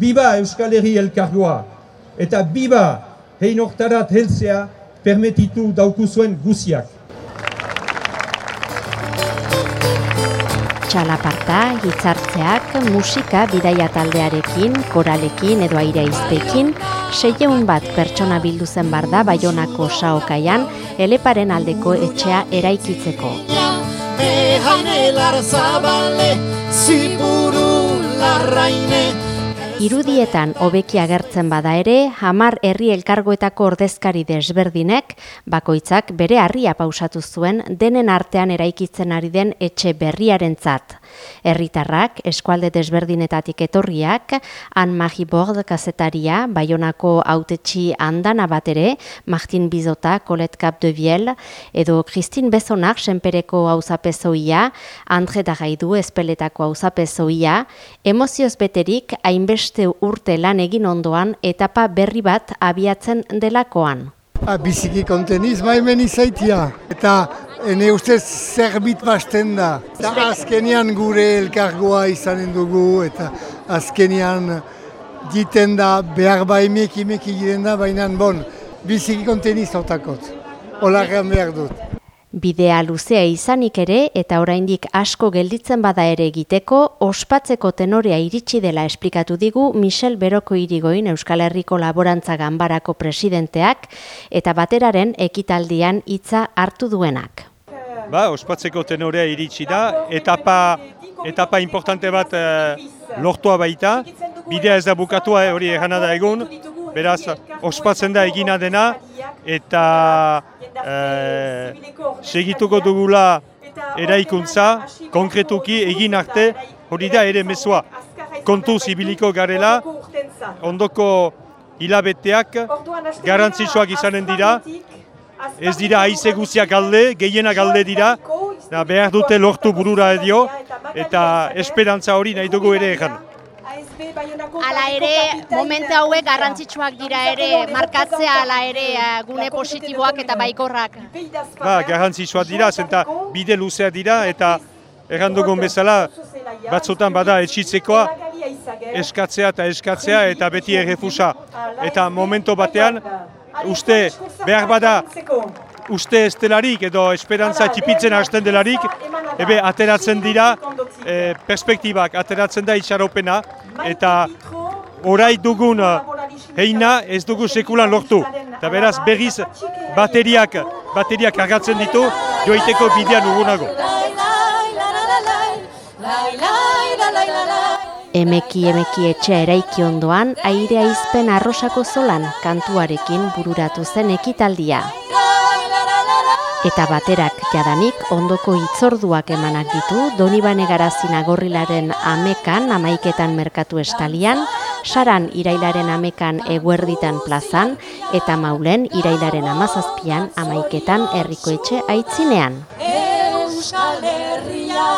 biba Euskal Herri elkargoa, eta biba hein hortarat helzea permetitu daukuzuen guziak. Txalaparta, hitzartzeak, musika bidaia taldearekin, koralekin edo aire izpekin, seieun bat pertsona bildu zen bar da Baionako saokaian, eleparen aldeko etxea eraikitzeko. Irudietan hobeki agertzen bada ere, hamar herri elkargoetako ordezkari desberdinek, bakoitzak bere harria pausatu zuen denen artean eraikitzen ari den etxe berriarentzat. Herritarrak eskualde desberdinetatik etorriak, Han Magi Bord kazetaria, Baionako autetxi andana bat ere, Martin Bizota, Colette Cap de Viel, edo Christine Bezonak, senpereko hauzapezoia, Andre Dagaidu, espeletako hauzapezoia, emozioz beterik, hainbeste urte lan egin ondoan, etapa berri bat abiatzen delakoan. A, ah, biziki konteniz, maimen izaitia. Eta ene ustez zerbit basten da. Eta azkenian gure elkargoa izanen dugu eta azkenian diten da behar ba emeki emeki da, baina bon, biziki konteniz otakot. Olarrean behar dut. Bidea luzea izanik ere eta oraindik asko gelditzen bada ere egiteko, ospatzeko tenorea iritsi dela esplikatu digu Michel Beroko irigoin Euskal Herriko Laborantza Ganbarako presidenteak eta bateraren ekitaldian hitza hartu duenak. Ba, ospatzeko tenorea iritsi da, etapa, etapa importante bat eh, lortua baita, bidea ez da bukatua eh, hori egana da egun, beraz, ospatzen da egina dena, eta segituko dugula eraikuntza, konkretuki egin arte, hori da ere mesua kontu zibiliko garela, ondoko hilabeteak garantzitsuak izanen dira, ez dira aize guziak alde, gehienak alde dira, behar dute lortu burura edio, eta esperantza hori nahi dugu ere egan. Ala ere, momentu hauek garrantzitsuak dira ere, markatzea ala ere eh, gune positiboak eta baikorrak. Ba, garrantzitsuak dira, zenta bide luzea dira eta errandugun bezala batzotan bada etxitzekoa eskatzea eta eskatzea eta beti errefusa. Eta momento batean, uste behar bada uste ez delarik edo esperantza txipitzen hasten delarik, ebe ateratzen dira e, perspektibak, ateratzen da itxaropena, eta orai dugun heina ez dugu sekulan lortu. Eta beraz berriz bateriak, bateriak argatzen ditu, joiteko bidean ugunago. Emeki emeki etxea eraiki ondoan, airea izpen arrosako zolan kantuarekin bururatu zen ekitaldia. Eta baterak jadanik ondoko itzorduak emanak ditu, Donibane Garazina gorrilaren amekan, amaiketan merkatu estalian, saran irailaren amekan eguerditan plazan, eta maulen irailaren amazazpian amaiketan herrikoetxe aitzinean. Euskal Herria!